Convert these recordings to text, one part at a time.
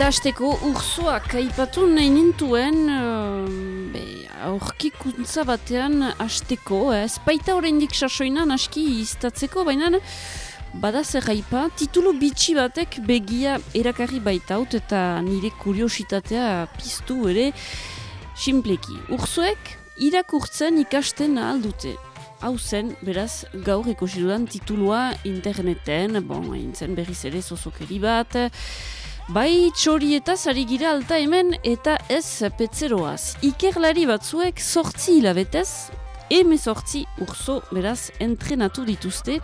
Eta hasteko urzoak aipatu nahi nintuen uh, aurkikuntza batean hasteko, eh? espaita oraindik sasoinan aski iztatzeko, baina bada zer aipa, titulu bitxi batek begia erakarri baitaut eta nire kuriositatea piztu ere simpleki. Urzoek irakurtzen ikasten ahal dute. Hau zen, beraz, gaur ikusi dudan titulua interneten, bon, hain zen berriz ere zozokeri bat, Bai txori eta zari gira alta hemen eta ez petzeroaz. Ikerlari batzuek sortzi hilabetez, eme sortzi urzo beraz entrenatu dituzte,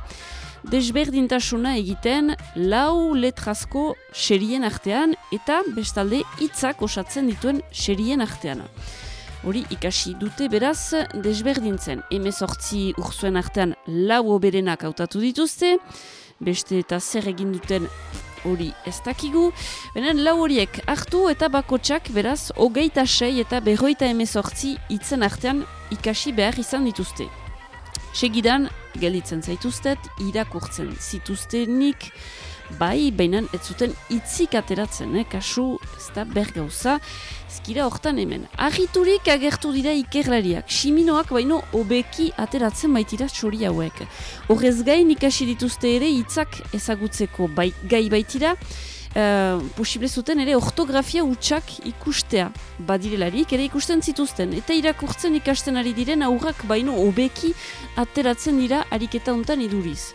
desberdintasuna egiten lau letrazko xerien artean eta bestalde hitzak osatzen dituen xerien artean. Hori ikasi dute beraz desberdintzen. Eme sortzi urzoen artean lau oberenak hautatu dituzte, beste eta zer egin duten hori ez dakigu. Benen lau horiek hartu eta bakotsak beraz hogeita sei eta berroita emezortzi itzen artean ikasi behar izan dituzte. Segidan, gelitzen zaituztet, irakurtzen zituztenik, bai, baina ez zuten itzik ateratzen, eh? kasu ez da bergauza, ezkira hortan hemen. Argiturik agertu dira ikerlariak, siminoak baino obeki ateratzen baitira txori hauek. Horrez gain ikasi dituzte ere hitzak ezagutzeko bai, gai baitira, Uh, posible zuten ere ortografia utxak ikustea badirelarik ere ikusten zituzten eta irakurtzen ikasten ari diren aurrak baino obeki ateratzen dira ariketa hontan iduriz.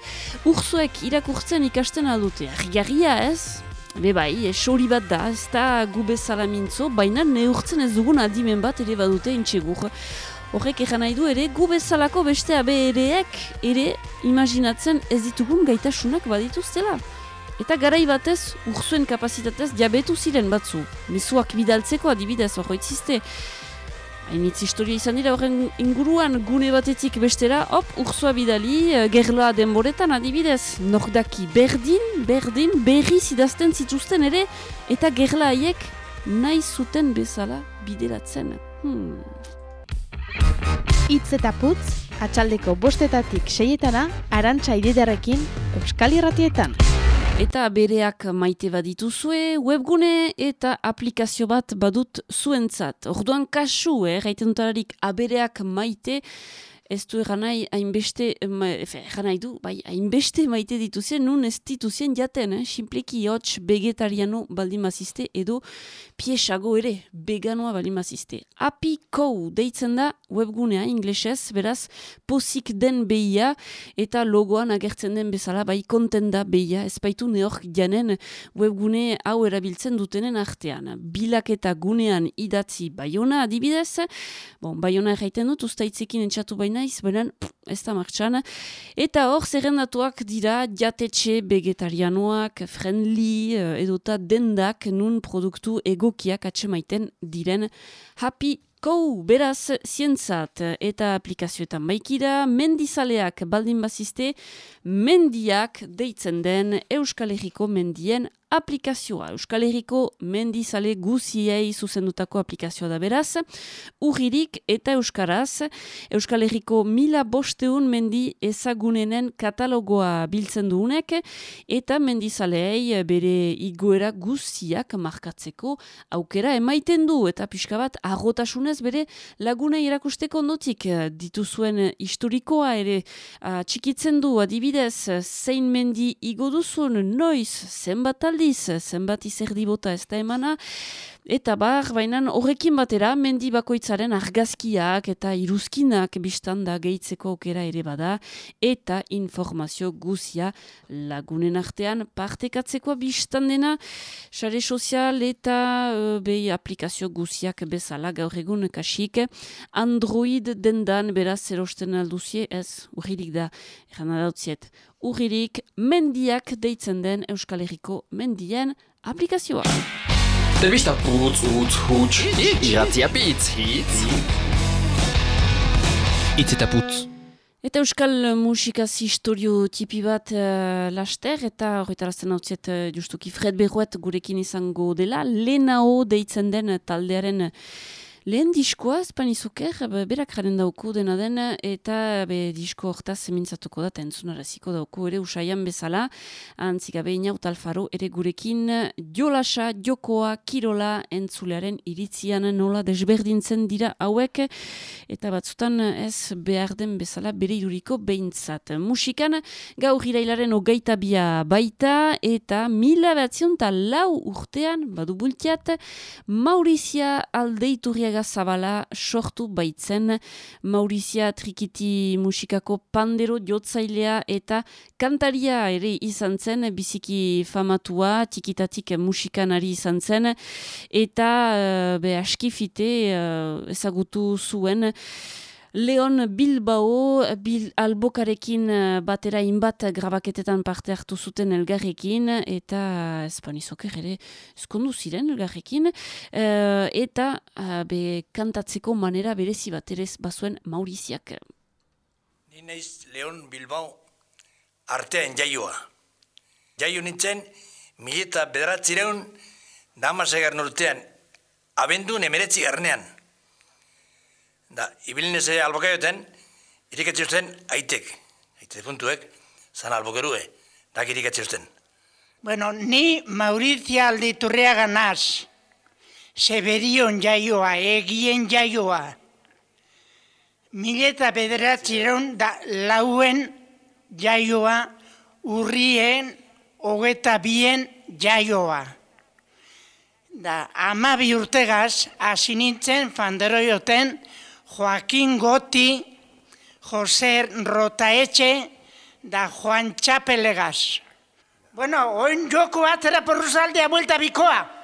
Urzuek irakurtzen ikasten aldute, argarria ez? Be bai, esori bat da, ez da gube salamintzo, baina neurtzen ez dugun adimen bat ere badute intxegur. Horrek egan nahi du ere, gu bezalako beste abereek ere imaginatzen ez ditugun gaitasunak badituztela. Eta garai batez, urzuen kapazitatez diabetu ziren batzu. Mezuak bidaltzeko adibidez horretzizte. Hainitz historia izan dira horren inguruan gune batetik bestera, hop, urzua bidali, eh, gerloa denboretan adibidez. Nordaki berdin, berdin, berri zidazten zituzten ere, eta gerla haiek nahi zuten bezala bidelatzen. Hmm. Itz eta putz, atxaldeko bostetatik seietana, arantxa ididarekin, Euskal Irratietan. Eta bereak maite badituzue, webgune eta aplikazio bat badut zuentzat. Orduan kasu, eh, gaiten abereak maite, ez du egan nahi hainbeste, egan nahi du, bai, hainbeste maite dituzien, nun ez dituzien jaten, eh? simpleki hotx vegetariano baldin mazizte, edo piesago ere, veganoa baldin mazizte. Api kou deitzen da webgunea inglesez, beraz, pozik den behia, eta logoan agertzen den bezala, bai, konten da behia, ez baitu neork janen webgune hau erabiltzen dutenen artean. Bilak eta gunean idatzi baiona adibidez, bon, baiona erraiten dut, ustaitzekin entxatu baina naiz, beren, ez da martxan. Eta hor, zerrendatuak dira jatetxe vegetarianoak, friendly, eh, edota dendak nun produktu egokiak atxemaiten diren happy Kou, beraz, zientzat eta aplikazioetan baikira, mendizaleak baldin bazizte, mendiak deitzen den Euskal Herriko mendien aplikazioa. Euskal Herriko mendizale guziei zuzendutako aplikazioa da beraz. Urririk eta Euskaraz, Euskal Herriko mila bosteun mendi ezagunenen katalogoa biltzen duunek, eta mendizaleei bere igoera guziak markatzeko aukera emaiten du, eta pixka bat agotasunez bere laguna irakusteko notik dituzuen historikoa ere txikitzen du adibidez zein mendi igo duzun noiz zenbat aldiz, zenbat izerdi bota ez da emana, eta bar, baina horrekin batera, mendi bakoitzaren argazkiak eta iruzkinak biztan da gehitzeko okera ere bada, eta informazio guzia lagunen artean partekatzeko biztan dena, sare sozial eta behi aplikazio guziak bezala gaur egun kasik, Android dendan beraz erosten alduzie, ez, urririk da, eran adautziet, urririk mendiak deitzen den Euskal Herriko mendien aplikazioa. Telebista putz, utz, huts, iratzia bitz, hitz. Itz eta putz. Eta euskal musikaz historio tipi bat uh, laster, eta horretarazten hau ziet uh, justuki Fred Berroet gurekin izango dela, Lenao deitzen den taldearen Lehen diskoa, Spanizuker, be- berak jaren dauku dena den, eta be, disko hortaz zemintzatuko da, eta entzunaraziko dauku ere usaian bezala, antzik gabe inaut alfaro ere gurekin jolasa, jokoa, kirola, entzulearen iritzian nola desberdintzen dira hauek, eta batzutan ez behar den bezala bere iruriko behintzat. Musikan gaur irailaren hogeita bia baita, eta mila batzion eta lau urtean, badu bultiat, Maurizia aldeiturriaga zabala sortu baitzen. Maurizia trikiti musikako pandero jotzailea eta kantaria ere izan zen, biziki famatua, tikitatik musikanari izan zen, eta uh, be askifite uh, ezagutu zuen, Leon Bilbao, Bil Albokarekin eh, batera inbat grabaketetan parte hartu zuten elgarrekin, eta espanizoker ere eskondu ziren elgarrekin, eh, eta eh, be kantatzeko manera berezi bat ere bazuen Mauriziak. Ni naiz Leon Bilbao artean jaioa. Jaio nintzen, mila eta bederatzireun damasegar urtean, abendun emeretzi garnean. Da, ibilinez albokaioten, irikatzen aitek, aite puntuek, zan albokerue, dak irikatzen Bueno, ni Maurizia alditurriaga naz. Seberion jaioa, egien jaioa. Mileta bederatzireun da lauen jaioa, urrien, hogeta bien jaioa. Da, amabi urtegaz, hasi nintzen fanderoioten Joaquin Goti, Jose Rotaetxe, da Juan Txapelegaz. Bueno, oin joko atera porruzaldea buelta bikoa.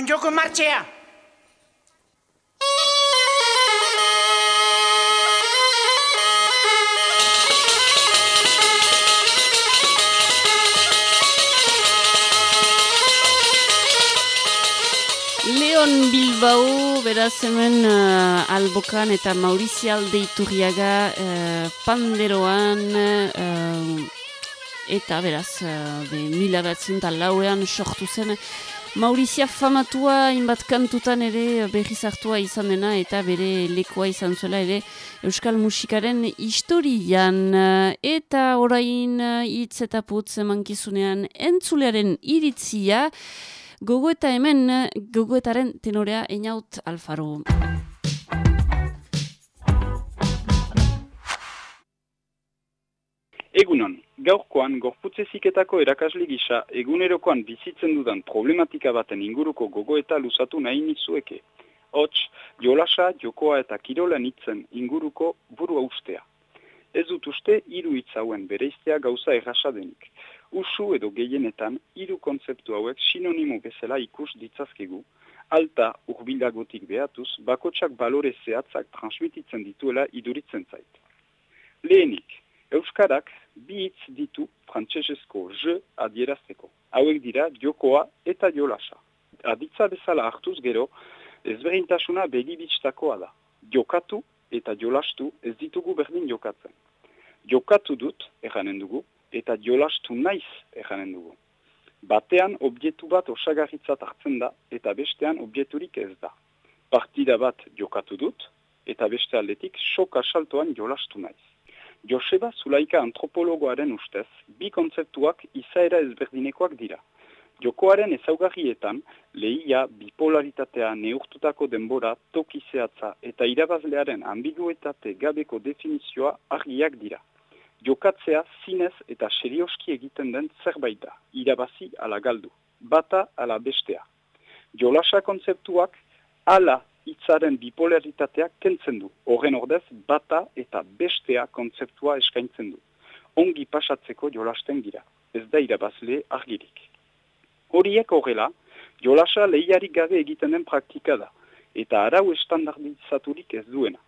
Onjoko martxea. Leon Bilbao, beraz hemen uh, Albokan eta Maurizia Aldeiturriaga uh, panderoan uh, eta beraz uh, be, mila eta lauean sortu zen Maurizia famatua inbat kantutan ere berriz hartua izan dena eta bere lekoa izan zuela ere Euskal musikaren historian eta orain hitz eta putz emankizunean entzulearen iritzia Gogo eta hemen, gogoetaren tenorea Einaut Alfaro. Egunon, gaurkoan gorputze ziketako erakasle gisa egunerokoan bizitzen dudan problematika baten inguruko gogoeta luzatu nahi nizueke. Hots, jolasa, jokoa eta kirola nitzen inguruko burua ustea. Ez dut uste hiru hitz hauen bereiztea gauza errasa denik. Usu edo gehienetan hiru kontzeptu hauek sinonimo bezala ikus ditzazkegu, alta urbilagotik behatuz, bakotsak balore zehatzak transmititzen dituela iduritzen zait. Lehenik, Euskarak bi hitz ditu frantsesezko je adierazteko. Hauek dira jokoa eta jolasa. Aditza bezala hartuz gero, ezberdintasuna begibitstakoa da. Jokatu eta jolastu ez ditugu berdin jokatzen. Jokatu dut, erranen dugu, eta jolastu naiz erranen dugu. Batean objektu bat osagarritzat hartzen da, eta bestean objekturik ez da. Partida bat jokatu dut, eta beste aldetik soka saltoan jolastu naiz. Joseba Zulaika antropologoaren ustez, bi kontzeptuak izaera ezberdinekoak dira. Jokoaren ezaugarrietan, lehia, bipolaritatea, neurtutako denbora, toki zehatza eta irabazlearen ambiguetate gabeko definizioa argiak dira. Jokatzea zinez eta serioski egiten den zerbait da, irabazi ala galdu, bata ala bestea. Jolasa kontzeptuak ala hitzaren bipolaritatea kentzen du. Horren ordez, bata eta bestea kontzeptua eskaintzen du. Ongi pasatzeko jolasten gira. Ez da irabazle argirik. Horiek horrela, jolasa lehiarik gabe egiten den praktika da. Eta arau estandardizaturik ez duena.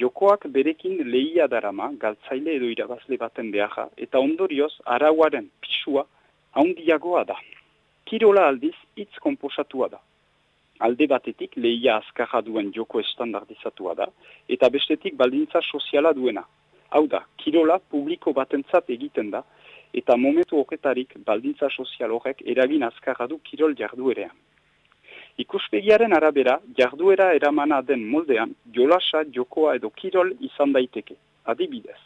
Jokoak berekin lehia darama, galtzaile edo irabazle baten beharra, eta ondorioz arauaren pisua haundiagoa da. Kirola aldiz hitz komposatua da alde batetik lehia azkarra duen joko estandardizatua da, eta bestetik baldintza soziala duena. Hau da, kirola publiko batentzat egiten da, eta momentu horretarik baldintza sozial horrek eragin azkarra du kirol jarduerean. Ikuspegiaren arabera, jarduera eramana den moldean, jolasa, jokoa edo kirol izan daiteke. Adibidez,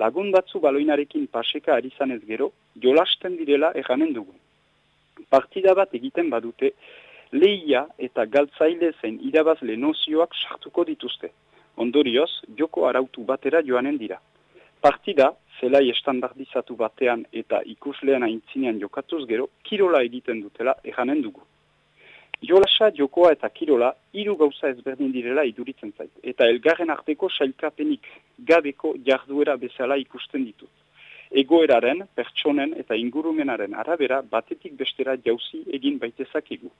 lagun batzu baloinarekin paseka ari zanez gero, jolasten direla erranen dugu. Partida bat egiten badute, lehia eta galtzaile zen irabazle nozioak sartuko dituzte. Ondorioz, joko arautu batera joanen dira. Partida, zelai estandardizatu batean eta ikuslean aintzinean jokatuz gero, kirola egiten dutela eganen dugu. Jolasa, jokoa eta kirola, hiru gauza ezberdin direla iduritzen zait, eta elgarren arteko sailkapenik gabeko jarduera bezala ikusten ditut. Egoeraren, pertsonen eta ingurumenaren arabera batetik bestera jauzi egin baitezak egu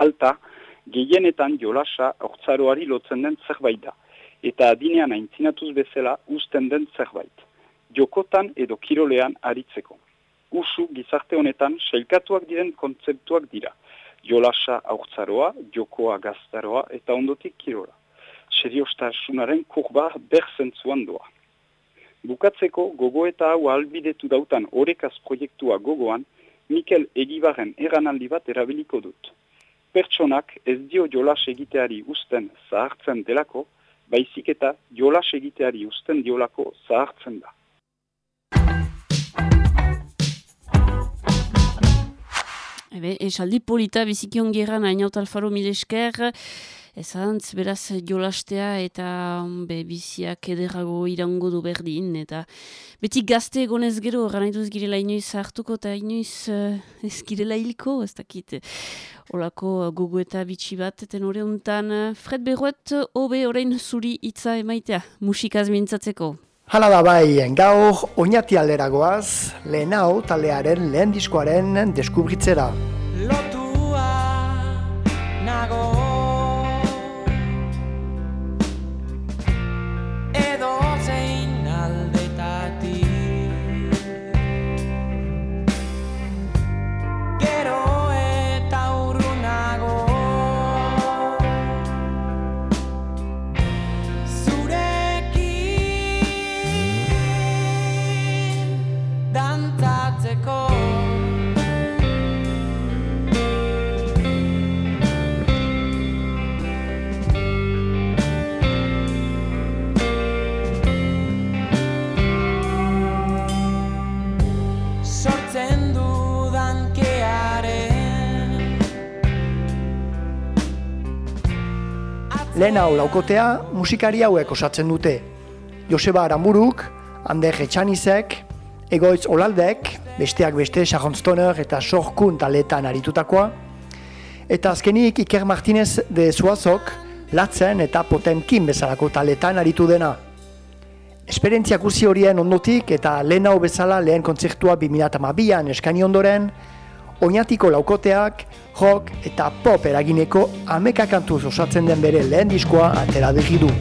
alta, gehienetan jolasa ortsaroari lotzen den zerbait da, eta adinean aintzinatuz bezala usten den zerbait, jokotan edo kirolean aritzeko. Usu gizarte honetan sailkatuak diren kontzeptuak dira, jolasa aurtzaroa, jokoa gaztaroa eta ondotik kirola. Seriostasunaren kurba berzentzuan doa. Bukatzeko gogo eta hau albidetu dautan orekaz proiektua gogoan, Mikel Egibarren eranaldi bat erabiliko dut pertsonak ez dio jolas egiteari usten zahartzen delako, baizik eta jolas egiteari usten diolako zahartzen da. Ebe, esaldi polita bizikion gerran hainaut alfaro milesker, Ezantz, beraz, jolastea eta be, biziak ederago irango du berdin, eta beti gazte egonez gero, ganaituz girela inoiz hartuko eta inoiz uh, ez girela hilko, ez dakit, olako gogo eta bitxi bat, eten hori honetan, Fred Berroet, hobe orain zuri hitza emaitea, musikaz mintzatzeko. Hala da bai, gaur oinati alderagoaz, lehen hau taldearen lehen diskoaren deskubritzera. Lehen hau laukotea musikari hauek osatzen dute. Joseba Aramburuk, Ander Etxanizek, Egoitz Olaldek, besteak beste Sharon Stoner eta Sorkun taletan aritutakoa, eta azkenik Iker Martinez de Zuazok, Latzen eta Potemkin bezalako taletan aritu dena. Esperientzia kursi horien ondotik eta lehen hau bezala lehen kontzertua 2008an eskani ondoren, oinatiko laukoteak, rock eta pop eragineko amekakantuz osatzen den bere lehen diskoa atera du.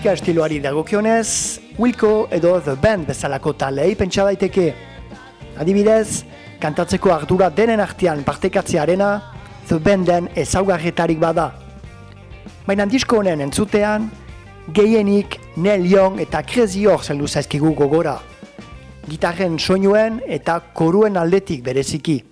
Musika estiloari dagokionez, Wilco edo The Band bezalako talei pentsa daiteke. Adibidez, kantatzeko ardura denen artean partekatzearena, The Banden ezaugarretarik bada. Baina disko honen entzutean, gehienik Neil Young eta Crazy Horse zeldu zaizkigu gogora. Gitarren soinuen eta koruen aldetik bereziki.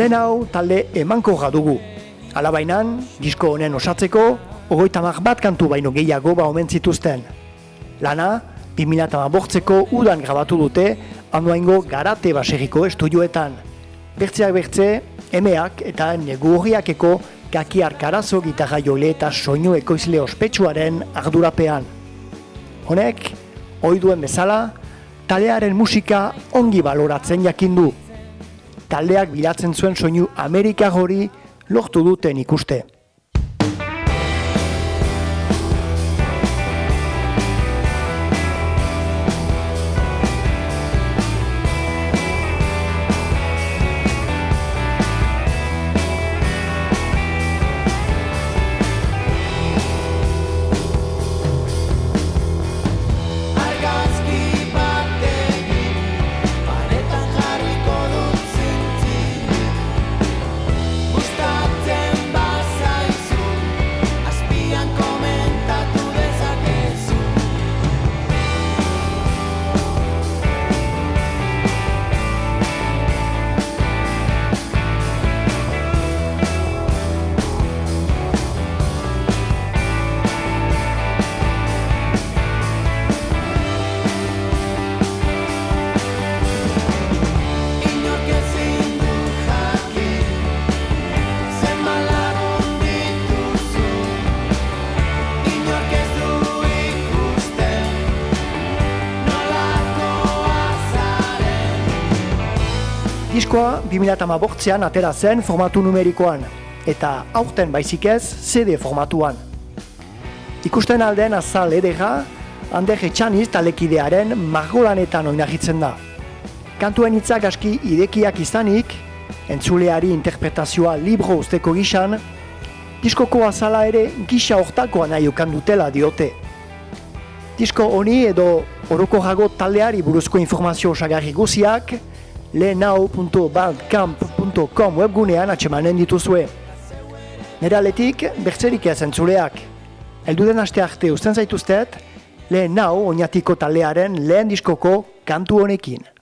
Lehen hau talde emankorra dugu. Alabainan, disko honen osatzeko, ogoita bat kantu baino gehiago ba omen zituzten. Lana, 2008ko udan grabatu dute, anuaingo garate baseriko estudioetan. Bertzeak bertze, emeak eta negu horriakeko kakiar karazo gitarra jole eta soinu ekoizle ospetsuaren ardurapean. Honek, oiduen bezala, taldearen musika ongi baloratzen jakin du taldeak bilatzen zuen soinu Amerika hori lortu duten ikuste. Diskoa 2008an atera zen formatu numerikoan, eta aurten baizik ez CD formatuan. Ikusten alden azal edera, Ander Etxaniz talekidearen margolanetan oinarritzen da. Kantuen hitzak aski idekiak izanik, entzuleari interpretazioa libro usteko gisan, diskoko azala ere gisa hortakoa nahi dutela diote. Disko honi edo orokorrago taldeari buruzko informazio osagarri guziak, lehenau.bandcamp.com webgunean atxemanen dituzue. Nere aletik, bertzerik ez entzuleak. Elduden aste arte usten zaituztet, lehen nau oinatiko taldearen lehen diskoko kantu honekin.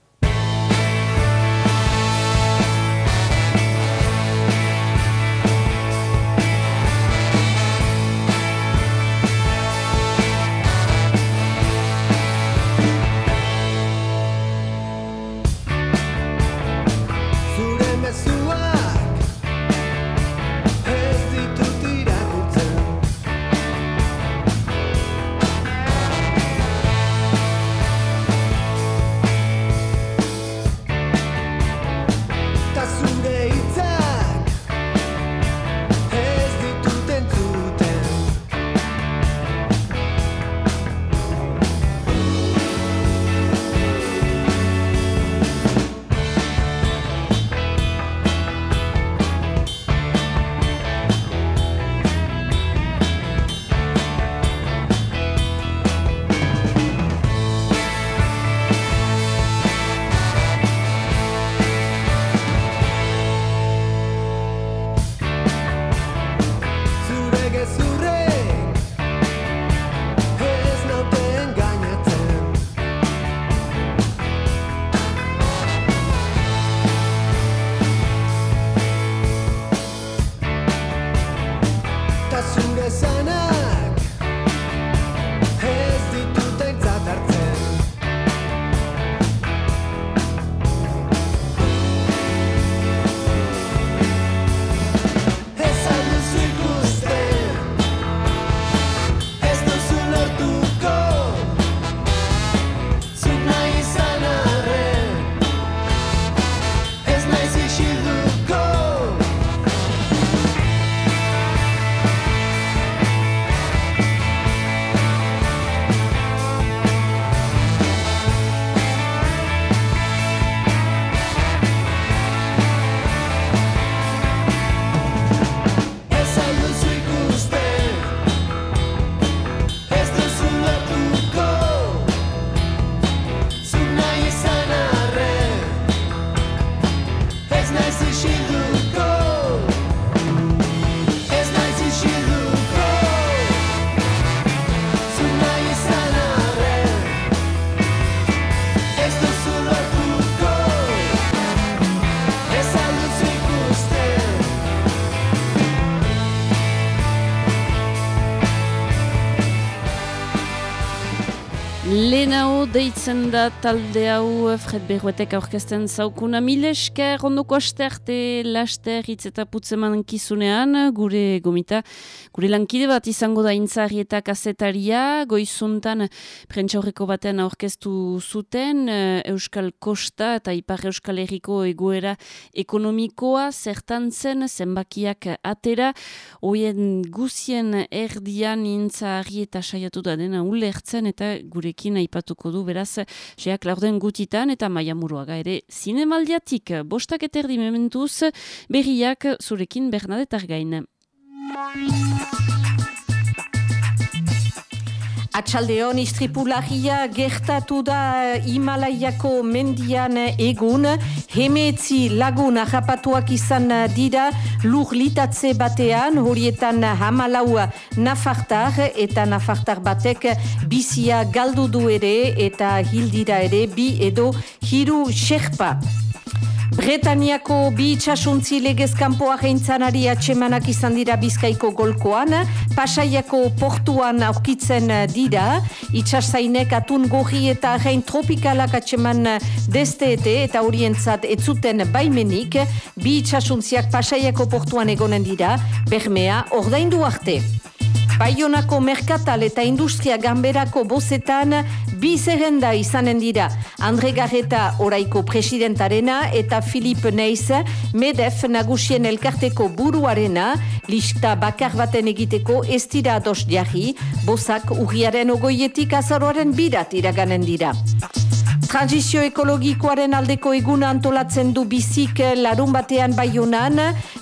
Lehenao deitzen da talde hau Fred Berruetek aurkezten zaukuna. Mile esker ondoko asterte laster hitz eta putzeman kizunean gure gomita. Gure lankide bat izango da intzari eta kasetaria goizuntan prentsaurreko batean aurkeztu zuten eh, Euskal Kosta eta Ipar Euskal Herriko egoera ekonomikoa. Zertan zen zenbakiak atera. Hoien guzien erdian intzari eta saiatu da dena ulertzen eta gurekin aipatuko du beraz seak laurden gutitan eta maia muruaga ere zinemaldiatik bostak eta erdi mementuz berriak zurekin Bernadette Argain. Atxaldeon istripularia gertatu da Himalaiako mendian egun, hemetzi lagun ahapatuak izan dira lur litatze batean, horietan hamalau nafartar eta nafartar batek bizia galdu du ere eta hildira ere bi edo hiru xerpa. Bretaniako bi itxasuntzi legez kanpoa reintzanari atxemanak izan dira bizkaiko golkoan, pasaiako portuan aurkitzen dira, itxasainek atun gorri eta rein tropikalak atxeman desteete eta orientzat etzuten baimenik, bi itxasuntziak pasaiako portuan egonen dira, bermea ordaindu arte. Baionako merkatal eta industria ganberako bozetan bi zerrenda izanen dira. Andre Garreta oraiko presidentarena eta Filip Neiz Medef nagusien elkarteko buruarena lista bakar baten egiteko ez dira ados jarri, bozak urriaren ogoietik azaroaren birat iraganen dira. Transizio ekologikoaren aldeko eguna antolatzen du bizik larun batean baionan,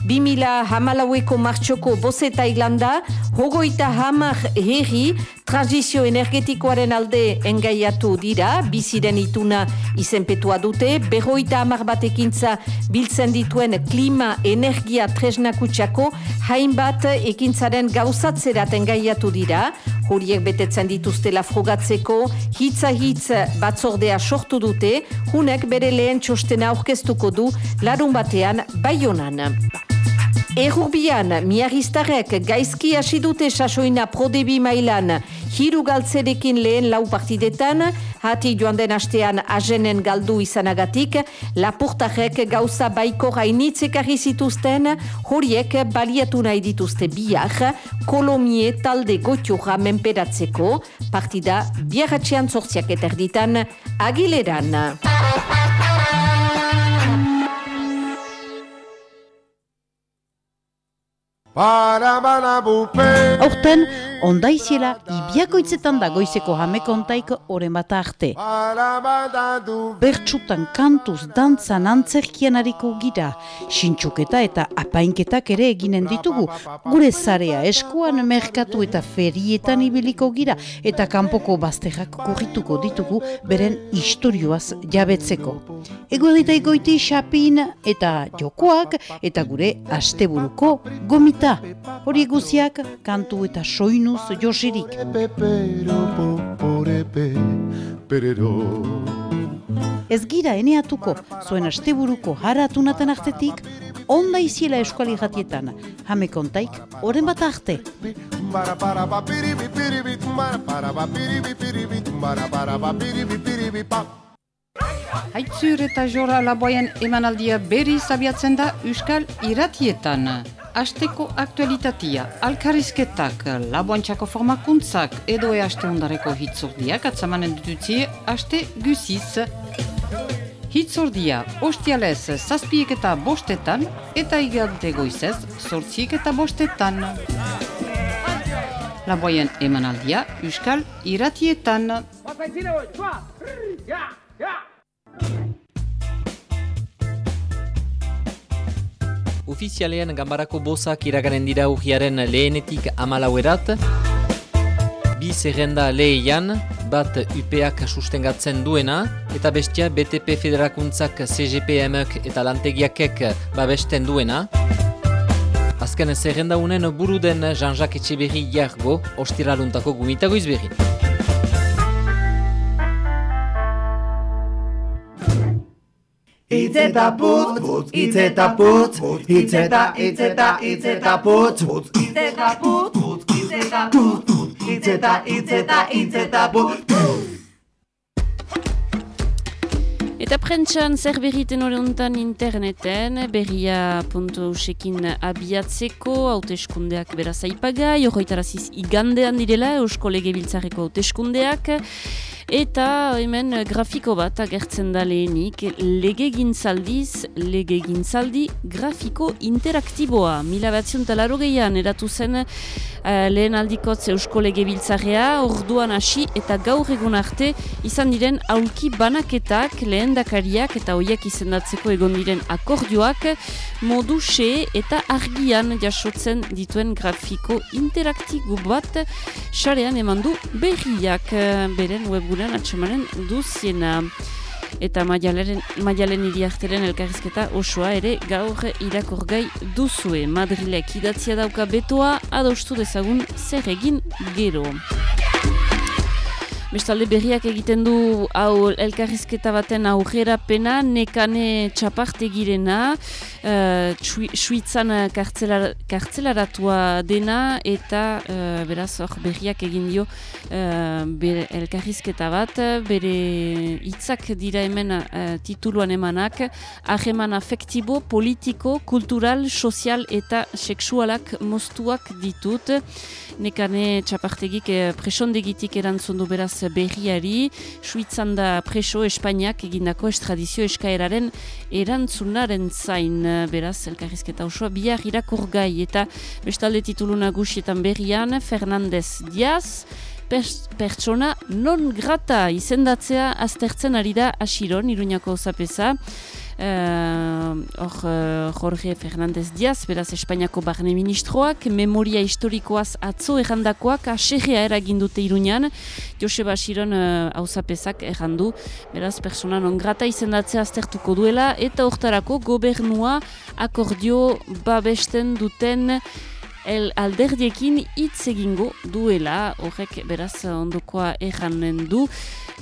2000 hamalaueko martxoko bozeta ilanda, hogoita hamar herri transizio energetikoaren alde engaiatu dira, biziren ituna izenpetua dute, berroita hamar batekintza biltzen dituen klima energia tresnakutsako hainbat ekintzaren gauzatzerat engaiatu dira, horiek betetzen dituztela frogatzeko, hitza hitz batzordea sortu dute, hunek bere lehen txostena aurkeztuko du larun batean baionan. Errurbian, miagistarek gaizki hasi dute sasoina prodebi mailan hiru galtzerekin lehen lau partidetan, hati joan den astean azenen galdu izanagatik, lapurtarek gauza baiko gainitzek zituzten, horiek baliatu nahi dituzte biak, kolomie talde gotioja menperatzeko, partida biarratxean zortziak eta erditan, agileran. Aurten, ondaiziela ibiakoitzetan da goizeko jamekontaik oren bat arte. Bertsutan kantuz, dantzan, antzerkian hariko gira, sintxuketa eta apainketak ere eginen ditugu. Gure zarea eskuan merkatu eta ferietan ibiliko gira eta kanpoko bazterrak kurrituko ditugu beren istorioaz jabetzeko. Egoerita egoiti xapin eta jokoak eta gure asteburuko gomita. Hori guziak kantu eta soinuz josirik. Ez gira eneatuko, zuen asteburuko haratunaten artetik, onda iziela eskuali jatietan, jame kontaik, oren bat arte. Haitzur eta jora laboien emanaldia berri zabiatzen da Euskal Iratietan. Asteko aktualitatia, alkarizketak, laboantxako formakuntzak edo e aste ondareko hitzordiak atzamanen dututzie aste guziz. Hitzordia, ostialez zazpiek eta bostetan eta igante goizez sortziek eta bostetan. Laboien emanaldia Euskal Iratietan. Ofizialean gambarako bozak iraganen dira urriaren lehenetik amalauerat. Bi zerrenda leheian, bat UPak sustengatzen duena, eta bestia BTP Federakuntzak CGPMek eta lantegiakek babesten duena. Azken zerrenda unen buruden Jean-Jacques Etxeberri jargo, ostiraluntako gumitago izberri. Itz eta putz, putz, itz eta putz, itz eta, itz eta, itz eta putz, itz eta putz, itz eta putz, itz eta, itz eta, itz eta putz, Eta prentxan zer berriten horiuntan interneten, berria.usekin abiatzeko, hauteskundeak beraz aipagai, horretaraziz igandean direla, eusko lege biltzareko hauteskundeak, Eta hemen grafiko bat agertzen da lehenik. Lege gintzaldiz, lege grafiko interaktiboa. Mila batzion talaro gehian eratu zen uh, lehen aldikotz eusko lege biltzarea, orduan hasi eta gaur egun arte izan diren aulki banaketak lehen dakariak eta hoiak izendatzeko egon diren akordioak modu xe eta argian jasotzen dituen grafiko interaktibo bat xarean eman du berriak beren webgun gurean atxamaren duziena. Eta maialen, maialen iriarteren elkarrizketa osoa ere gaur irakorgai duzue. Madrilek idatzia dauka betoa, adostu dezagun zer egin gero. Bestalde berriak egiten du hau elkarrizketa baten aurrera pena, nekane txaparte girena, uh, suitzan kartzelaratua dena, eta uh, beraz hor berriak egin dio uh, elkarrizketa bat, bere hitzak dira hemen uh, tituluan emanak, aheman afektibo, politiko, kultural, sozial eta seksualak moztuak ditut. Nekane txapartegik eh, presondegitik erantzun du beraz berriari, Suitzan da preso Espainiak egindako estradizio eskaeraren erantzunaren zain beraz elkarrizketa osoa bihar irakur gai eta bestalde titulu nagusietan berrian Fernandez Diaz, pertsona non grata izendatzea aztertzen ari da asiron, iruñako zapesa. Eh, hor uh, Jorge Fernandez Diaz, beraz Espainiako barne ministroak, memoria historikoaz atzo errandakoak aserrea eragindute iruñan, Joseba Siron hauzapezak uh, errandu, beraz persona non grata izendatzea aztertuko duela, eta hortarako gobernua akordio babesten duten el alderdiekin hitz egingo duela, horrek beraz ondokoa erranen du,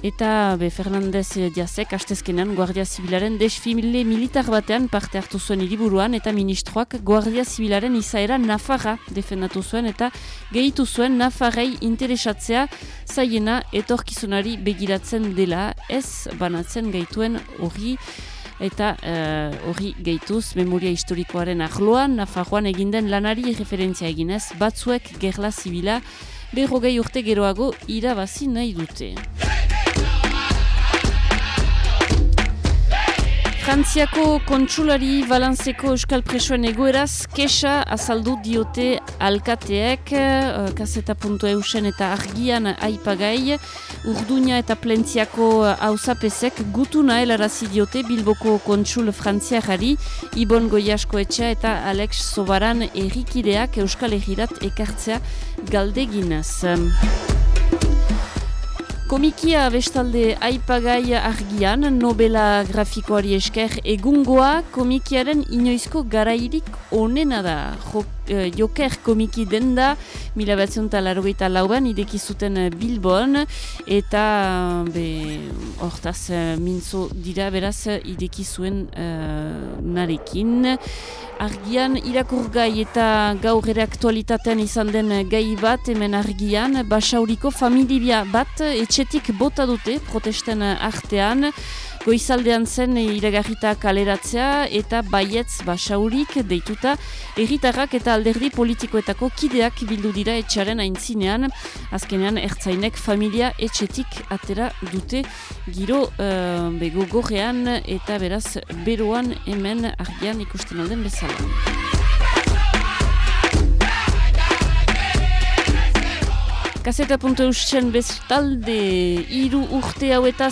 Eta be Fernandez Diazek astezkenan Guardia Zibilaren desfile militar batean parte hartu zuen hiriburuan eta ministroak Guardia Zibilaren izaera Nafarra defendatu zuen eta gehitu zuen Nafarrei interesatzea zaiena etorkizunari begiratzen dela. Ez banatzen gehituen hori eta eh, hori uh, gehituz memoria historikoaren ahloan Nafarroan eginden lanari referentzia eginez batzuek gerla zibila berrogei urte geroago irabazi nahi dute. Frantziako kontsulari balantzeko euskal presoen egoeraz kesa azaldu diote alkateek, uh, kaseta puntu eusen eta argian aipagai, urduña eta plentziako hausapesek gutuna helarazi diote Bilboko kontsul frantziakari, Ibon Goiasko etxea eta Alex Sobaran errikideak euskal egirat ekartzea galdeginaz. Komikia bestalde aipagai argian, nobela grafikoari esker egungoa komikiaren inoizko garairik onena da. Jo, eh, joker komiki den da, mila batzion talarrogeita lauban, ideki zuten eh, Bilbon, eta hortaz eh, mintzo dira beraz ideki zuen uh, narekin. Argian irakurgai eta gaur ere aktualitatean izan den gai bat hemen argian basauriko familia bat etxetik bota dute protesten artean goizaldean zen iragarrita kaleratzea eta baietz basaurik deituta erritarrak eta alderdi politikoetako kideak bildu dira etxaren aintzinean azkenean ertzainek familia etxetik atera dute giro uh, bego gorrean eta beraz beroan hemen argian ikusten alden bezala. Kaseta puntu bestalde, iru urte hau eta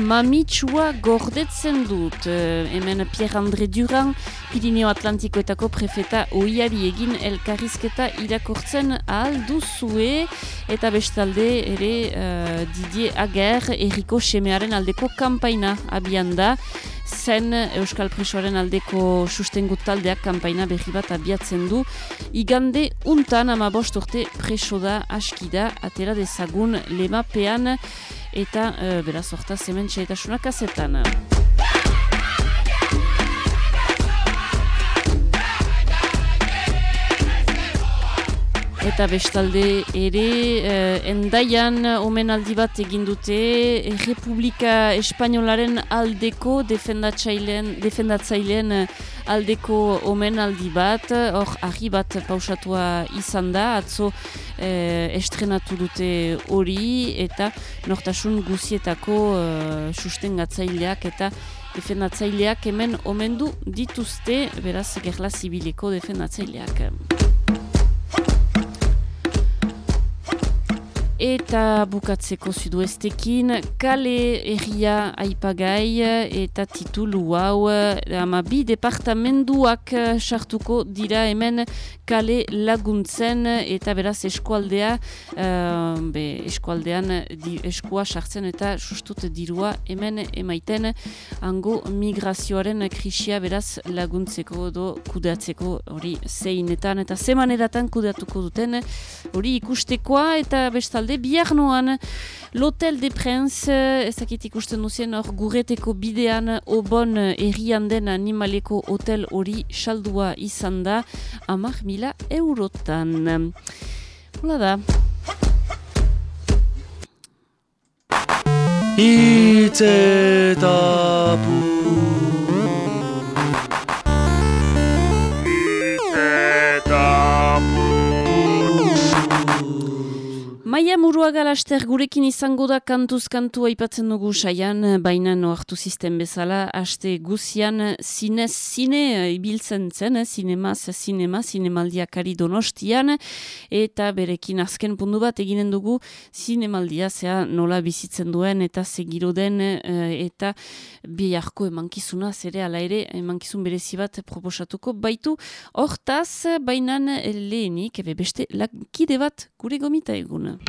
mamitsua gordetzen dut. Uh, hemen Pierre-André Duran, Pirineo Atlantikoetako prefeta oiari egin elkarrizketa irakortzen alduzue. Eta bestalde ere uh, Didier Ager, Eriko Semearen aldeko kampaina abian da zen Euskal Presoaren aldeko sustengut taldeak kanpaina berri bat abiatzen du. Igande untan ama bost urte preso da aski da atera dezagun lemapean eta uh, beraz orta zemen txaitasunak azetan. Eta bestalde ere, eh, endaian omenaldi bat egin dute Republika Espainolaren aldeko defendatzaileen, defendatzaileen eh, aldeko omenaldi bat, hor ahi bat pausatua izan da, atzo eh, estrenatu dute hori eta nortasun guzietako eh, sustengatzaileak eta defendatzaileak hemen omendu dituzte, beraz gerla zibileko defendatzaileak. Eta bukatzeko zuduestekin, kale erria aipagai eta titulu hau, ama bi departamenduak sartuko dira hemen kale laguntzen eta beraz eskualdea, uh, be, eskualdean di, eskua sartzen eta sustut dirua hemen emaiten. Hango migrazioaren krisia beraz laguntzeko do kudeatzeko hori zeinetan eta zemaneratan kudeatuko duten hori ikustekoa eta bestalde bihar noan l'Hotel de Prince ezakit ikusten duzien hor gureteko bidean obon errian den animaleko hotel hori saldua izan da amak mila eurotan. Hola da. Itzetapu Maia murua galaster gurekin izango da kantuz kantu aipatzen dugu saian, baina noartu sistem bezala, haste guzian zinez zine ibiltzen zen, zinemaz zinema, zinemaldiak ari donostian, eta berekin azken pundu bat eginen dugu zinemaldia zea nola bizitzen duen, eta segiro den, eta biharko emankizuna, zere ala ere emankizun berezi bat proposatuko baitu, hortaz, baina lehenik, ebe beste lakide bat gure gomita eguna.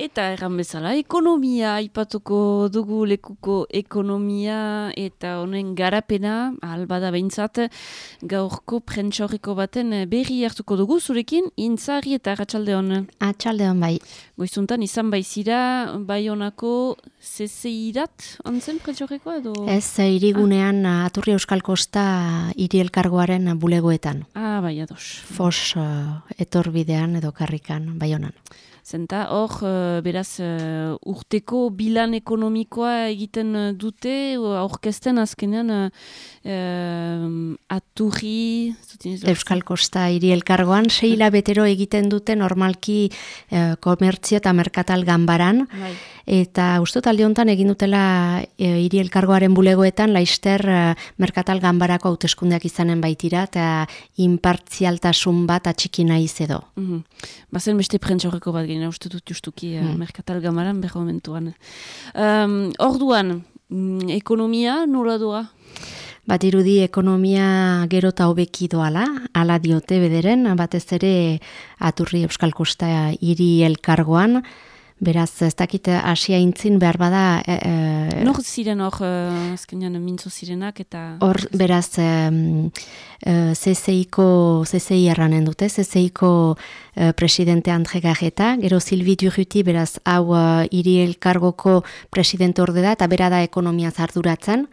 Eta erran bezala, ekonomia aipatuko dugu lekuko ekonomia eta honen garapena, albada behintzat, gaurko prentxorriko baten berri hartuko dugu, zurekin, intzari eta atxalde hon. Atxalde hon bai. Goizuntan, izan baizira, bai honako zezeirat, onzen prentxorriko edo? Ez, irigunean ah. Aturri Euskal Kosta hiri elkargoaren bulegoetan. Ah, bai, ados. Fos uh, etorbidean edo karrikan, bai honan. Zenta hor, uh, beraz, uh, urteko bilan ekonomikoa egiten uh, dute, aurkezten azkenean uh, aturri... Euskal Kosta hiri elkargoan, seila betero egiten dute normalki uh, komertzio eta merkatal ganbaran, bai. eta uste talde honetan egin dutela hiri elkargoaren bulegoetan, laister uh, merkatal ganbarako hauteskundeak izanen baitira, eta impartzialtasun bat atxiki nahi zedo. Mm -hmm. Bazen beste prentxorreko bat gaina uste dut justuki mm. merkatal gamaran behar momentuan. Um, orduan, mm, ekonomia nola doa? Bat irudi ekonomia gero eta hobeki doala, ala diote bederen, batez ere aturri Euskal Kosta hiri elkargoan, Beraz, ez dakit asia intzin behar bada... E, e, Nor ziren hor, azkenean mintzo zirenak eta... Hor, beraz, um, uh, CCIko, CCI erranen dute, CCIko uh, presidente Andre Garreta, gero Silvi Durruti, beraz, hau uh, iri elkargoko presidente orde da, eta bera da ekonomia zarduratzen,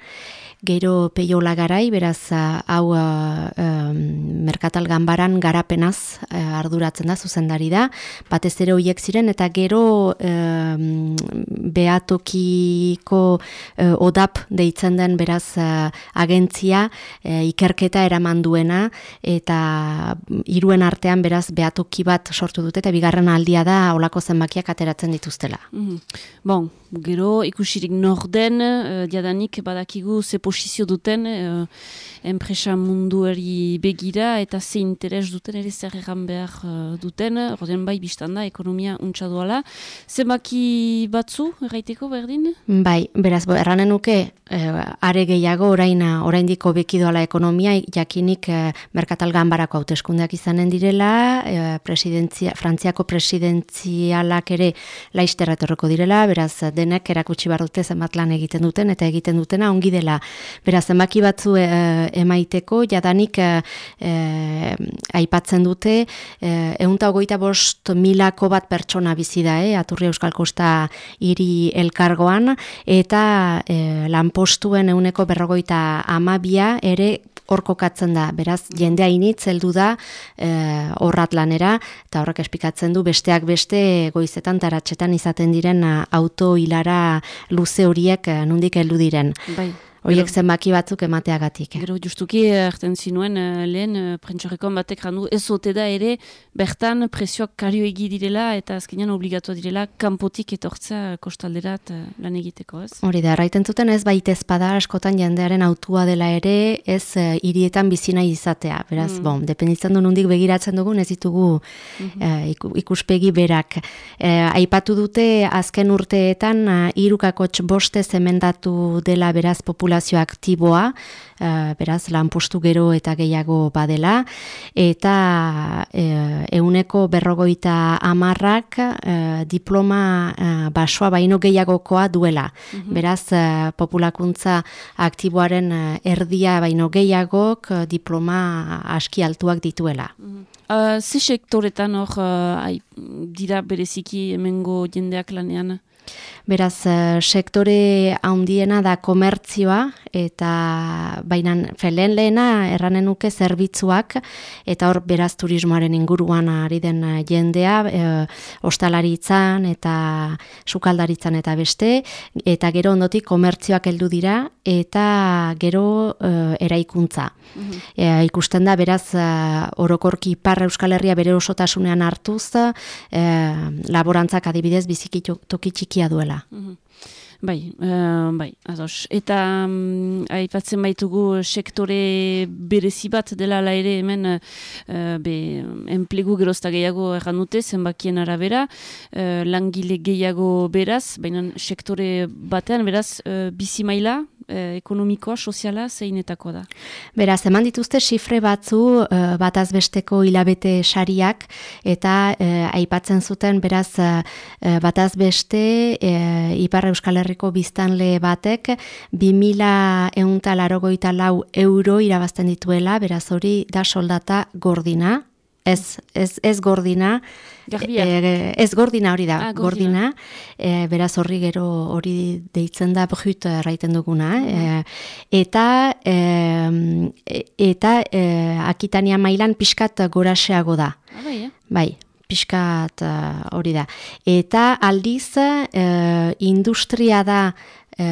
gero peio lagarai, beraz, hau uh, merkatal ganbaran garapenaz uh, arduratzen da, zuzendari da, batez ere hoiek ziren, eta gero um, beatokiko uh, odap deitzen den, beraz, agentzia ikerketa eraman duena, eta hiruen artean, beraz, beatoki bat sortu dute, eta bigarren aldia da, olako zenbakiak ateratzen dituztela. Mm Bon, gero ikusirik norden, uh, diadanik badakigu ze posizio duten, uh, enpresa munduari begira, eta ze interes duten, ere zer egan behar uh, duten, roden bai biztanda, ekonomia untsa. Zemaki batzu, erraiteko berdin? Bai, beraz, bo, erranen nuke, are gehiago oraina, oraindiko bekidoala ekonomia, jakinik uh, merkatal ganbarako hauteskundeak izanen direla, uh, presidentzia, frantziako presidentzialak ere laisterretorreko direla, beraz, denek erakutsi bar dute zenbat lan egiten duten eta egiten dutena ongi dela. Beraz zenbaki batzu e, emaiteko jadanik e, aipatzen dute, e, eunta hogeita bost milako bat pertsona bizi da, eh, Aturri Euskal Kosta hiri elkargoan, eta e, lanpostuen euneko berrogeita amabia ere hor kokatzen da, beraz, jendea initz heldu da e, lanera, eta horrek espikatzen du besteak beste goizetan taratxetan izaten diren auto hilara luze horiek nundik heldu diren. Bai. Horiek zenbaki batzuk emateagatik. Gero justuki hartzen zinuen uh, lehen uh, prentxorrekon batek randu ez ote da ere bertan presioak kario egi direla eta azkenean obligatua direla kanpotik etortza kostalderat lan egiteko ez? Hori da, erraiten zuten ez baita ezpada askotan jendearen autua dela ere ez hirietan bizina izatea. Beraz, mm. bon, dependitzen du nundik begiratzen dugun ez ditugu mm ikuspegi berak. aipatu dute azken urteetan uh, irukakotx boste zemendatu dela beraz populazioa populazio aktiboa, uh, beraz lanpostu gero eta gehiago badela, eta uh, euneko berrogoita amarrak uh, diploma uh, basoa baino gehiagokoa duela. Mhm. Beraz, uh, populakuntza aktiboaren erdia baino gehiagok diploma aski altuak dituela. Mm Uh, ze sektoretan hor uh, dira bereziki hemengo jendeak lanean? Beraz, eh, sektore handiena da komertzioa eta bainan felen lehena erranen nuke zerbitzuak eta hor beraz turismoaren inguruan ari den jendea e, ostalaritzan eta sukaldaritzan eta beste eta gero ondotik komertzioak heldu dira eta gero e, eraikuntza. Mm ikusten da beraz orokorki parra Euskal Herria bere osotasunean hartuz e, laborantzak adibidez biziki toki txikia duela. Mm-hmm. Bai, uh, bai, ados. Eta um, aipatzen baitugu sektore berezi bat dela la ere hemen uh, be, enplegu gerozta gehiago erran dute, zenbakien arabera, uh, langile gehiago beraz, baina sektore batean beraz uh, bizi maila, ekonomikoa, soziala, zeinetako da? Beraz, eman dituzte sifre batzu eh, bataz besteko hilabete sariak eta eh, aipatzen zuten beraz eh, bataz beste eh, Ipar Euskal Herriko biztanle batek 2000 eunta larogoita lau euro irabazten dituela, beraz hori da soldata gordina, ez, ez, ez gordina, E, ez gordina hori da, ah, gordina, e, beraz horri gero hori deitzen da brut erraiten duguna. E, eta e, eta e, akitania mailan pixkat goraseago da. Ah, bai, eh? bai pixkat hori da. Eta aldiz industria da e,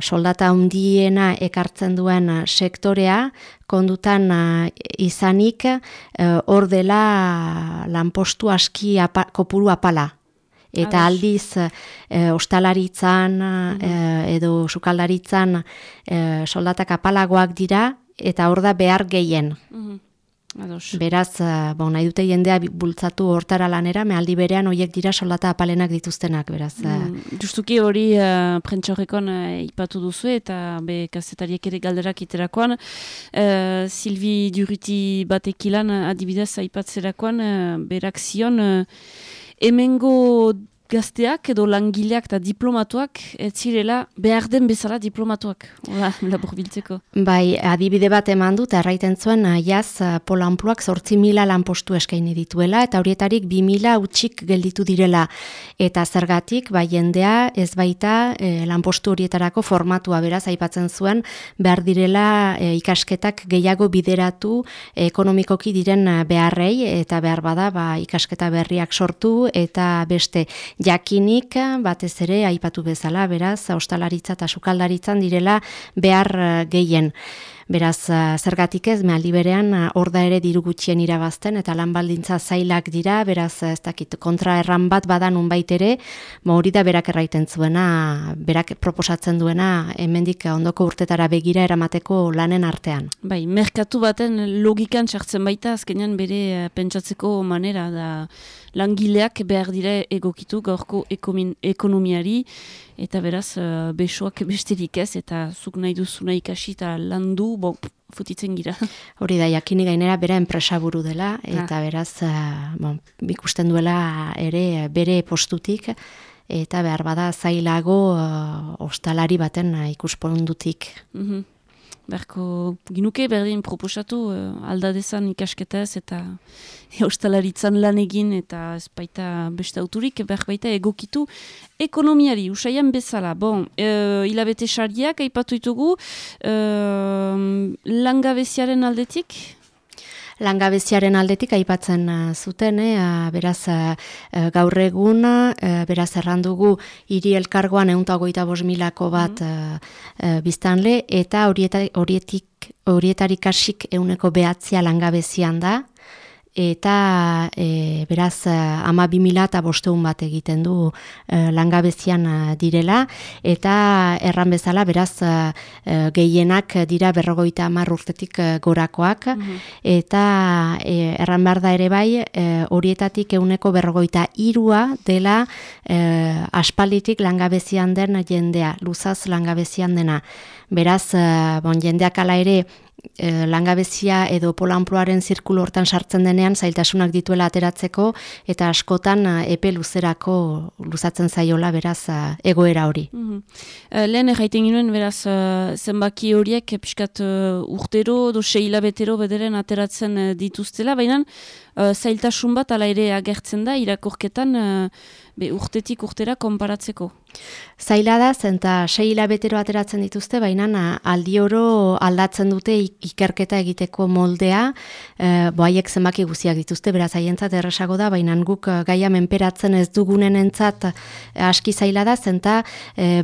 soldata handiena ekartzen duen sektorea, kondutan uh, izanik hor uh, dela lanpostu aski apa, kopuru apala. Eta aldiz, e, ostalaritzan edo sukaldaritzan e, soldatak apalagoak dira, eta hor da behar gehien. Mhm. Ados. Beraz, uh, bon, nahi dute jendea bultzatu hortara lanera, mehaldi berean horiek dira soldata apalenak dituztenak, beraz. Uh. Mm, justuki hori uh, prentxorrekon uh, ipatu duzu eta be kazetariek ere galderak iterakoan. Uh, Silvi Duruti batekilan adibidez aipatzerakoan, uh, berak zion, uh, emengo gazteak edo langileak eta diplomatuak ez zirela behar den bezala diplomatuak, labur biltzeko. Bai, adibide bat eman dut, erraiten zuen, jaz, polampluak sortzi mila lanpostu eskaini dituela, eta horietarik bi mila utxik gelditu direla. Eta zergatik, bai, jendea ez baita e, lanpostu horietarako formatua beraz, aipatzen zuen, behar direla e, ikasketak gehiago bideratu ekonomikoki diren beharrei, eta behar bada, ba, ikasketa berriak sortu, eta beste jakinik batez ere aipatu bezala, beraz, ostalaritza eta sukaldaritzan direla behar eh, gehien. Beraz, uh, zergatik ez, mehaldi berean, uh, hor da ere diru gutxien irabazten, eta lan baldintza zailak dira, beraz, ez dakit, kontra erran bat badan unbait ere, hori da berak erraiten zuena, berak proposatzen duena, hemendik ondoko urtetara begira eramateko lanen artean. Bai, merkatu baten logikan sartzen baita, azkenean bere pentsatzeko manera da langileak behar dire egokitu gaurko ekonomiari, eta beraz, uh, besoak besterik ez, eta zuk nahi duzuna ikasi eta landu, bon, futitzen gira. Hori da, jakini gainera bera enpresaburu dela, eta beraz, uh, bon, ikusten duela ere bere postutik, eta behar bada zailago uh, ostalari baten uh, ikuspondutik. Mm berko ginuke berdin proposatu uh, aldadezan ikasketaz eta eustalaritzan lan egin eta ez beste auturik behar baita egokitu ekonomiari, usaian bezala. Bon, uh, hilabete sariak aipatu ditugu uh, langabeziaren aldetik, langabeziaren aldetik aipatzen uh, zuten, eh, beraz uh, gaur egun, beraz errandugu hiri elkargoan euntagoita bos milako bat mm -hmm. biztanle, eta horietik horietarik asik euneko behatzia langabezian da, eta e, beraz ama bimila eta bosteun bat egiten du e, langabezian e, direla eta erran bezala beraz e, gehienak dira berrogoita amar urtetik e, gorakoak mhm. eta e, erran behar da ere bai e, horietatik euneko berrogoita irua dela e, aspalitik langabezian den jendea, luzaz langabezian dena. Beraz, bon, jendeak ala ere e, langabezia edo polanploaren zirkulo hortan sartzen denean zailtasunak dituela ateratzeko eta askotan eh, epe luzerako luzatzen zaiola beraz eh, egoera hori. Mm -hmm. lehen erraiten ginoen beraz zenbaki horiek piskat urtero do hilabetero bederen ateratzen dituztela, baina zailtasun bat ala ere agertzen da irakorketan be, urtetik urtera konparatzeko. Zaila da, zenta sei hilabetero ateratzen dituzte, baina aldi oro aldatzen dute ikerketa egiteko moldea, e, boaiek zenbaki guziak dituzte, beraz haientzat erresago da, baina guk eh, gaia menperatzen ez dugunen entzat eh, aski zaila da, zenta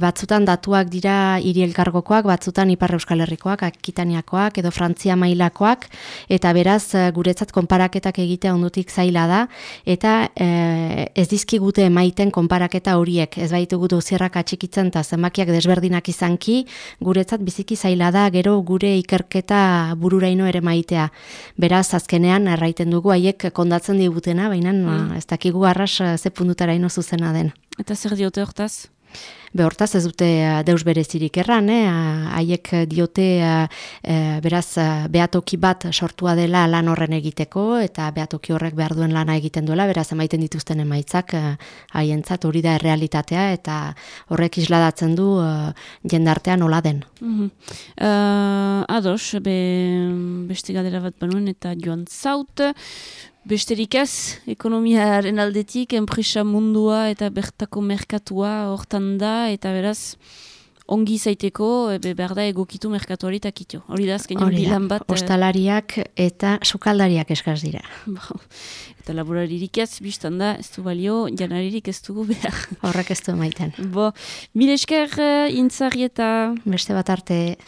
batzutan datuak dira hiri elkargokoak, batzutan Ipar Euskal Herrikoak, Akitaniakoak edo Frantzia mailakoak, eta beraz guretzat konparaketak egitea ondutik zaila da, eta ez dizkigute emaiten konparaketa horiek, ez baitugu dozierrak atxikitzen eta zenbakiak desberdinak izanki, guretzat biziki zaila da gero gure ikerketa bururaino ere maitea. Beraz, azkenean, erraiten dugu haiek kondatzen digutena, baina mm. ez dakigu arras ze puntutara ino zuzena den. Eta zer diote hortaz? Be hortaz ez dute uh, deus berezirik erran, eh? haiek diote uh, beraz uh, beatoki bat sortua dela lan horren egiteko eta beatoki horrek behar duen lana egiten duela, beraz emaiten dituzten emaitzak haientzat hori da errealitatea eta horrek isladatzen du uh, jendartean hola den. Mm ados, be, beste gadera bat banuen eta joan zaut, Besterik ez, ekonomiaren aldetik, enpresa mundua eta bertako merkatua hortan da, eta beraz, ongi zaiteko, ebe berda egokitu merkatuari takitu. Hori da, azken bilan bat... Eh, ostalariak eta sukaldariak eskaz dira. eta laboraririk ez, biztan da, ez du balio, janaririk ez dugu behar. Horrek ez du maiten. Bo, mire esker, uh, intzari eta... Beste bat arte...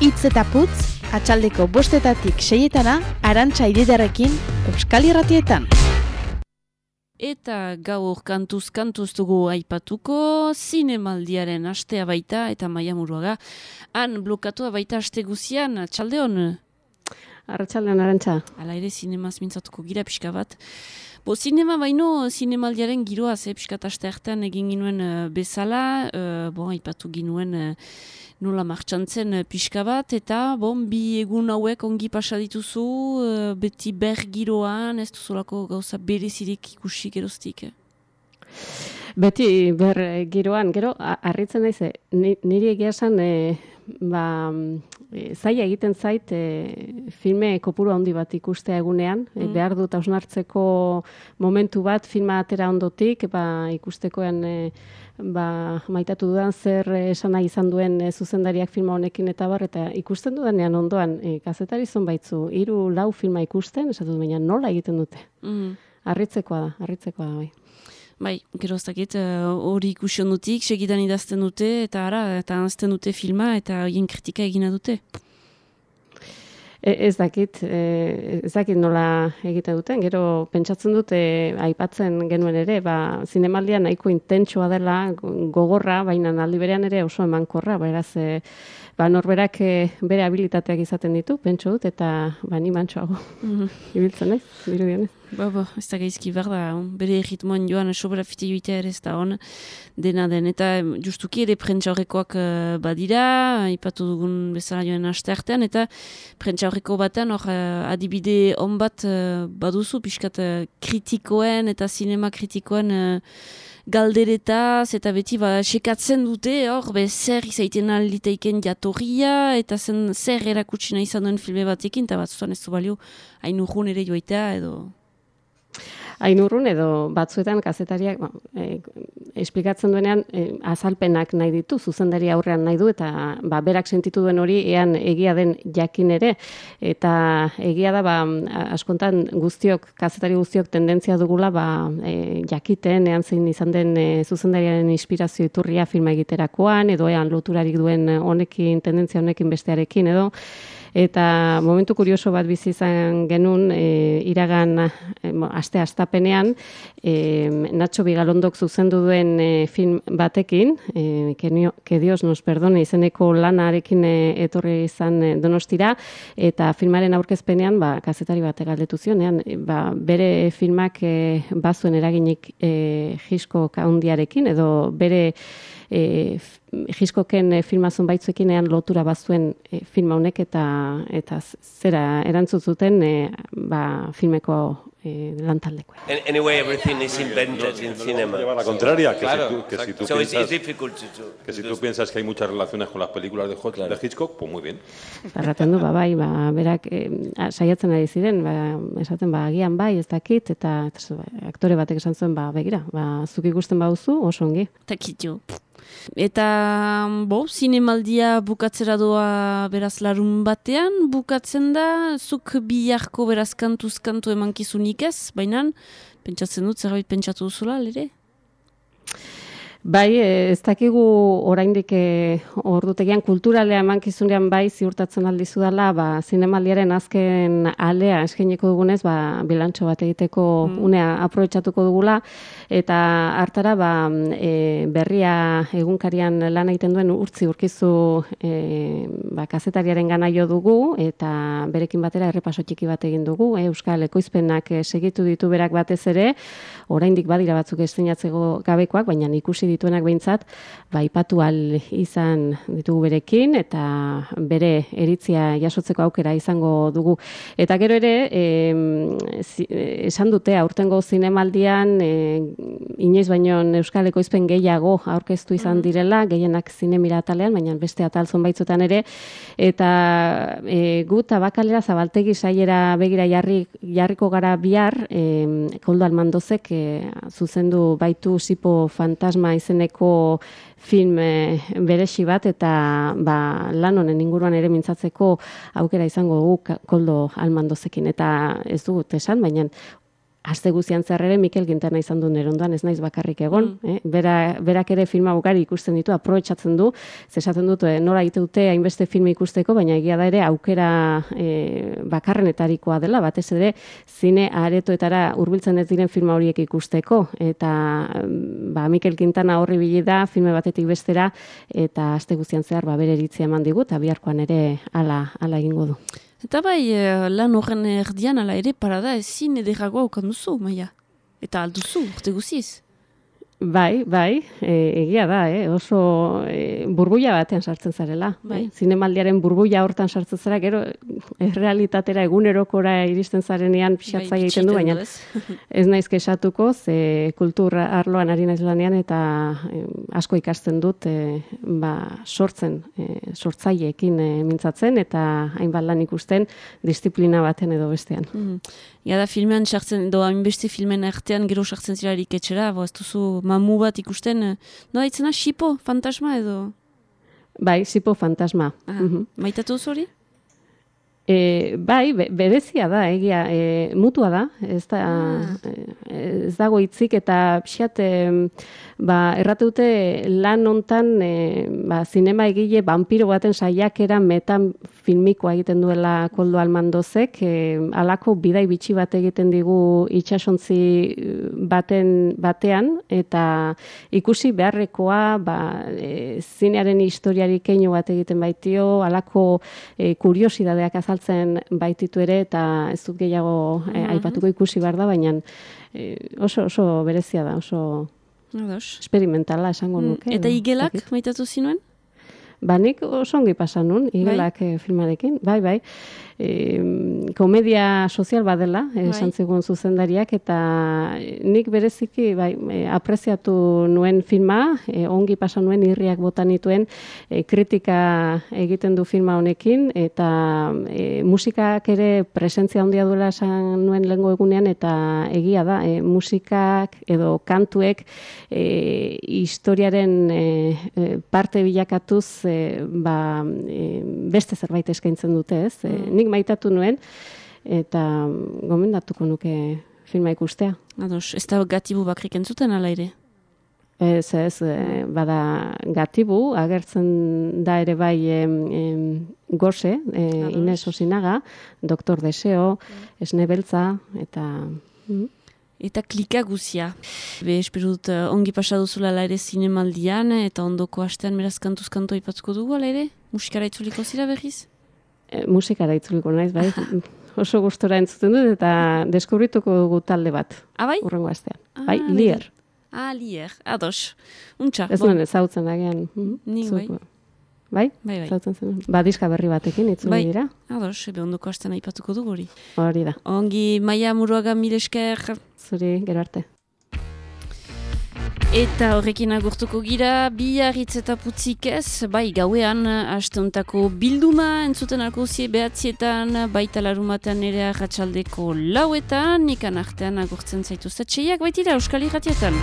Itz eta putz, atxaldeko bostetatik seietana, arantxa ididarekin, Euskal Irratietan. Eta gaur kantuz kantuz dugu aipatuko, zinemaldiaren astea baita eta maia muruaga. Han blokatua baita aste guzian, atxalde hon? Arratxaldean, arantxa. Hala ere, zinemaz mintzatuko gira pixka bat. Bo, zinema baino, zinemaldiaren giroa, ze pixka aste hartan egin ginuen uh, bezala, uh, bo, aipatu ginuen... Uh, nola martxantzen eh, pixka bat, eta bon, bi egun hauek ongi pasa dituzu, uh, beti ber giroan, ez duzulako gauza berezirik ikusi geroztik. Eh? Beti ber giroan, gero, harritzen daize, niri egia esan, ba, e, zaila egiten zait e, filme kopuru handi bat ikustea egunean, mm. behar dut hausnartzeko momentu bat filma atera ondotik, ba, ikustekoen e, ba, maitatu dudan zer esan nahi izan duen e, zuzendariak filma honekin eta bar, eta ikusten dudanean ondoan, e, kazetari baitzu, hiru lau filma ikusten, esatu baina nola egiten dute. Mm. Arritzekoa da, arritzekoa da, bai. Bai, gero ez dakit, hori uh, ikusion dutik, segidan idazten dute, eta ara, eta anzten dute filma, eta hien kritika egina dute. E, ez dakit, e, ez dakit nola egiten duten, gero pentsatzen dute aipatzen genuen ere, ba, zinemaldia nahiko intentsua dela, gogorra, baina aldi berean ere oso emankorra, beraz, e, ba, norberak e, bere habilitateak izaten ditu, pentsu dut, eta ba, ni mantxoago, mm -hmm. ibiltzen ez, birudian Ba, ba, ez da gaizki behar da, bere egitmoan joan sobra fite joitea ere ez da hon, dena den. Eta justuki ere prentsa horrekoak uh, badira, ipatu dugun bezala joan aste artean, eta prentsa horreko batean hor uh, adibide on bat uh, baduzu, pixkat kritikoen eta sinema kritikoen galderetaz eta beti ba, sekatzen dute hor, be, zer izaiten aliteiken jatorria eta zen zer erakutsi nahi izan duen filme batekin, eta bat zuan ez du balio hain urrun ere joaitea edo Ainurrun edo batzuetan kazetariak ba, e, esplikatzen duenean e, azalpenak nahi ditu, zuzendari aurrean nahi du, eta ba, berak sentitu duen hori ean egia den jakin ere, eta egia da ba, askontan guztiok, kazetari guztiok tendentzia dugula ba, e, jakiten, ean zein izan den e, zuzendariaren inspirazio iturria firma egiterakoan, edo ean loturarik duen honekin, tendentzia honekin bestearekin, edo, eta momentu kurioso bat bizi izan genuen e, iragan e, aste astapenean e, Nacho Bigalondok zuzendu duen e, film batekin e, que Dios nos perdone izeneko lanarekin e, etorri izan e, Donostira eta filmaren aurkezpenean ba kazetari bat galdetu zionean e, ba, bere filmak e, bazuen eraginik e, Jisko Kaundiarekin edo bere e, jiskoken e, filmazun baitzuekin lotura bazuen e, filma honek eta eta zera erantzut zuten e, ba, filmeko eh, lantaldekoa. Anyway, everything is invented in cinema. Lleva la contraria, que, claro, si tú, que, si tú so piensas, it's difficult to, to que si tú piensas que hay muchas relaciones con las películas de, Hot, de Hitchcock, pues muy bien. Barraten du, ba, bai, ba, berak eh, saiatzen ari ziren, ba, esaten, ba, agian bai, ez dakit, eta, eta aktore batek esan zuen, ba, begira, ba, zuk ikusten bauzu, oso ongi. Takitio. Eta, bo, zinemaldia bukatzera doa beraz larun batean, bukatzen da, zuk biharko beraz kantuz kantu emankizunik ez, baina, pentsatzen dut, zerbait pentsatu duzula, lere? Bai, eh, ez dakigu oraindik e, ordutegian kulturalea emankizunean bai ziurtatzen aldizu dela, ba, zinemaldiaren azken alea eskaineko dugunez, ba, bilantxo bat egiteko mm. unea aprobetsatuko dugula, eta hartara ba, e, berria egunkarian lan egiten duen urtzi urkizu e, ba, kazetariaren gana jo dugu, eta berekin batera errepaso txiki bat egin dugu, e, Euskal Ekoizpenak segitu ditu berak batez ere, oraindik badira batzuk estrenatzeko gabekoak, baina ikusi dituenak behintzat, ba, ipatu al izan ditugu berekin, eta bere eritzia jasotzeko aukera izango dugu. Eta gero ere, e, esan dute, aurtengo zinemaldian, e, inoiz baino Euskal Ekoizpen gehiago aurkeztu izan mm. direla, gehienak zinemira atalean, baina beste atal zonbaitzutan ere, eta e, gu tabakalera zabaltegi saiera begira jarri, jarriko gara bihar, e, koldo almandozek e, zuzendu baitu sipo fantasma izeneko film e, beresi bat eta ba, lan honen inguruan ere mintzatzeko aukera izango dugu koldo almandozekin. Eta ez dugut esan, baina Aste guzian ere Mikel Gintana izan du nerondoan, ez naiz bakarrik egon. Mm. Eh? Bera, berak ere filma bukari ikusten ditu, aprobetsatzen du, zesaten dut, eh, nola egite dute hainbeste film ikusteko, baina egia da ere aukera eh, bakarrenetarikoa dela, batez ere zine aretoetara hurbiltzen ez diren filma horiek ikusteko. Eta mm, ba, Mikel Quintana horri bili da, filme batetik bestera, eta aste guztian zehar ba, bere eritzia eman digu, eta biharkoan ere ala, ala egingo du. Eta bai, eh, lan horren erdian ala ere parada ezin ederagoa okan duzu, maia. Eta alduzu, urte guziz. Bai, bai, e, egia da, eh? oso e, burbuia batean sartzen zarela. Bai. Eh? Zinemaldiaren burbuia hortan sartzen zara, gero errealitatera egunerokora iristen zarenean pixatza bai, egiten du, baina ez naiz kesatuko, ze kultura arloan ari naiz lanean eta asko ikasten dut e, ba, sortzen, e, sortzaileekin e, mintzatzen eta hainbat lan ikusten disiplina baten edo bestean. Mm Ja da filmean sartzen, edo hainbeste filmen artean gero sartzen zirarik etxera, bo ez duzu mamu bat ikusten, no haitzena, sipo, fantasma edo? Bai, sipo fantasma. Ah, mm -hmm. Maitatu zuri? E, bai, berezia da, egia, e, mutua da, ez, da, ah. ez dago hitzik eta pixat, ba, errate dute lan hontan e, ba, zinema egile vampiro baten saiakera metan filmikoa egiten duela koldo almandozek, e, alako bidai bitxi bat egiten digu itxasontzi baten batean, eta ikusi beharrekoa, ba, e, zinearen historiari keinu bat egiten baitio, alako e, kuriosidadeak azaltzen baititu ere eta ez dut gehiago eh, mhm. aipatuko ikusi behar da, baina eh, oso, oso berezia da, oso Ados. experimentala esango mm, nuke. Eta igelak maitatu zinuen? Ba, nik oso ongi pasan nun, bai. igelak bai? filmarekin, bai, bai. Komedia sozial badela, Bai. esan zigun zuzendariak, eta nik bereziki bai, e, apreziatu nuen filma, e, ongi pasa nuen irriak bota nituen e, kritika egiten du filma honekin, eta e, musikak ere presentzia handia duela esan nuen lehengo egunean, eta egia da, e, musikak edo kantuek e, historiaren e, e, parte bilakatuz e, ba, e, beste zerbait eskaintzen dute, ez? E, nik maitatu nuen, eta gomendatuko nuke filma ikustea. Ados, ez da gatibu bakrik entzuten ala ere? Ez, ez, e, bada gatibu, agertzen da ere bai em, em, goze, e, Ines Osinaga, Doktor Deseo, Esne Beltza, eta... mm. Eta klika guzia. Be, espero dut eh, ongi pasa duzula ala ere zinemaldian, eta ondoko astean beraz kantuz kanto ipatuko dugu ala ere? Musikara itzuliko zira berriz? E, musikara itzuliko naiz, bai. Oso gustora entzuten dut eta deskubrituko dugu talde bat. Ah, bai? Urrengo astean. bai, Ah, lier. Ah, lier, ados. Untxa, Ez bon. nuen ezagutzen agian. mhm, Nik zuk, bai. Bai? Bai, bai. Ezagutzen zen. Ba, diska berri batekin itzuli Bai, dira. ados, ebe ondoko astean aipatuko dugu hori. Hori da. Ongi, maia muruaga mil esker. Zuri, gero arte. Eta horrekin agurtuko gira, bi harritz eta putzik ez, bai gauean, astuntako bilduma entzuten alko zie behatzietan, baita larumatean ere arratsaldeko lauetan, ikan artean agurtzen zaitu zetxeiak, baitira Euskal Irratietan.